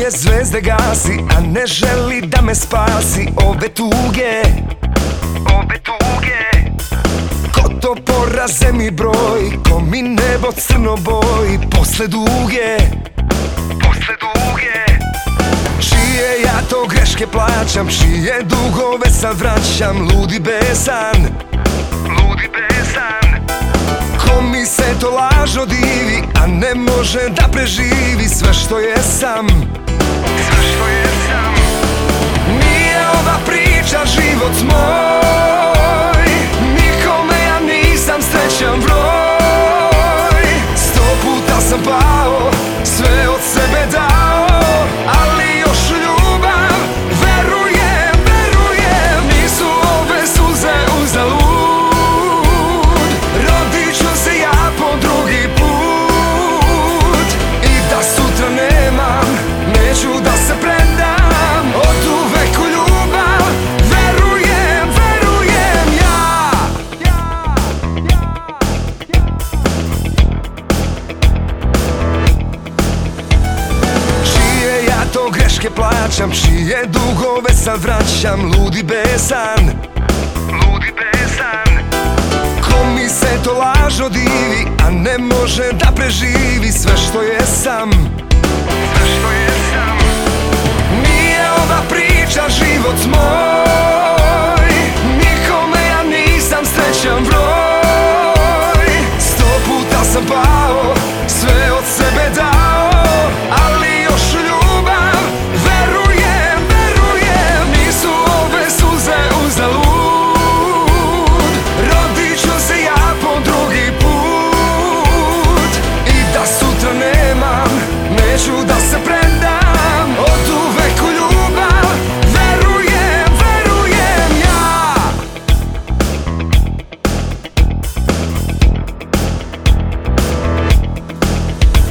moje zvezde gasi A ne želi da me spasi. Ove tuge Ove tuge. Ko to poraze mi broj Ko mi nebo crno boji. Posle duge Posle duge. Čije ja to greške plaćam Čije dugove sad vraćam Ludi besan Ludi besan. Ko mi se to lažno divi A ne može da preživi Sve što jesam Što jesam. Nije ova priča život moj plaćam Čije dugove sad vraćam Ludi besan. Ludi besan. Ko mi se to lažno divi A ne može da preživi Sve što jesam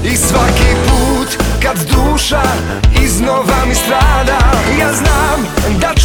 I svaki put kad duša iznova mi strada Ja znam da